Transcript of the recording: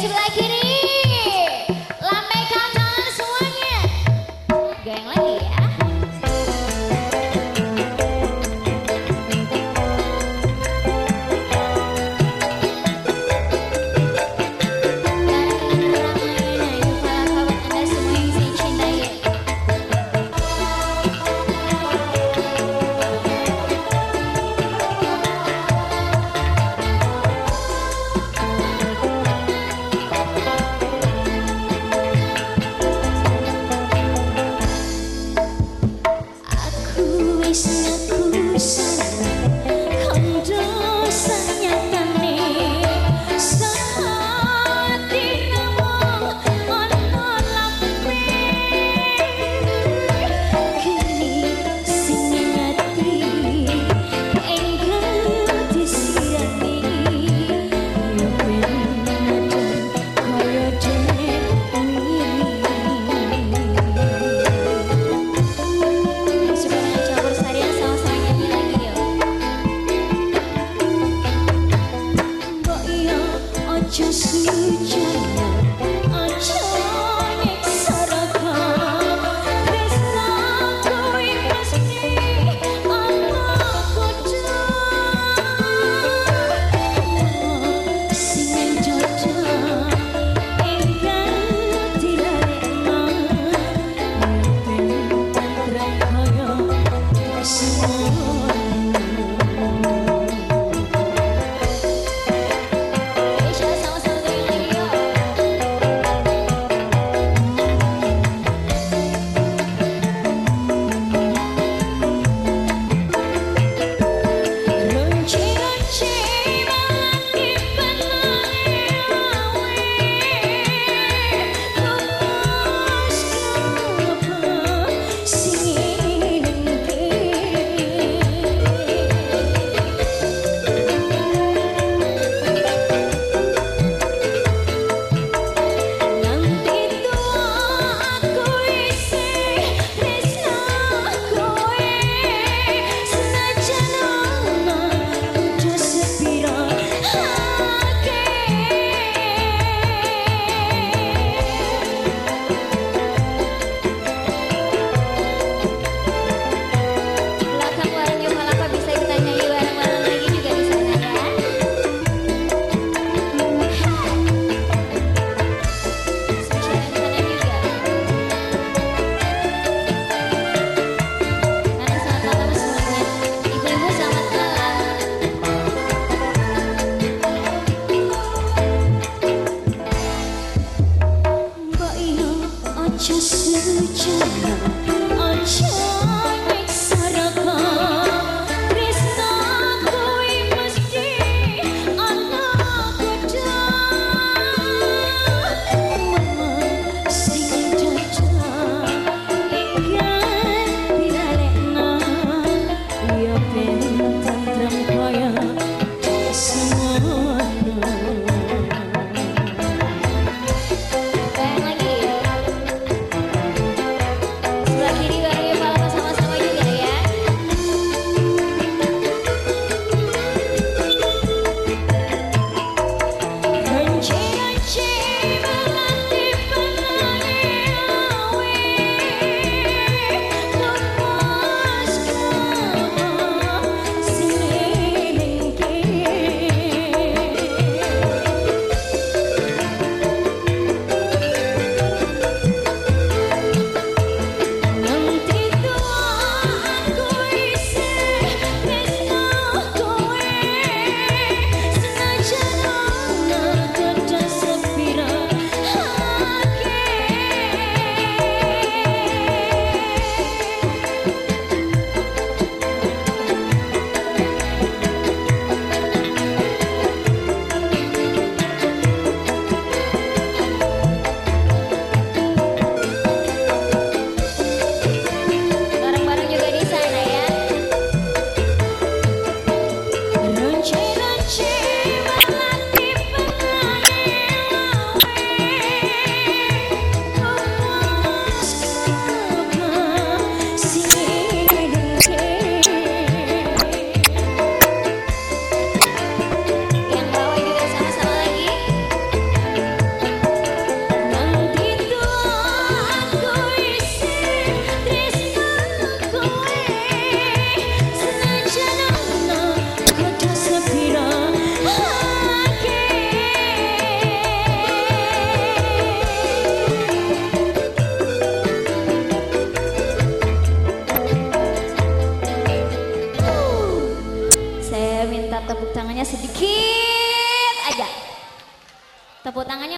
she like it. just you. Sedikit aja. Tepuk tangannya